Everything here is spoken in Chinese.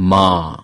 妈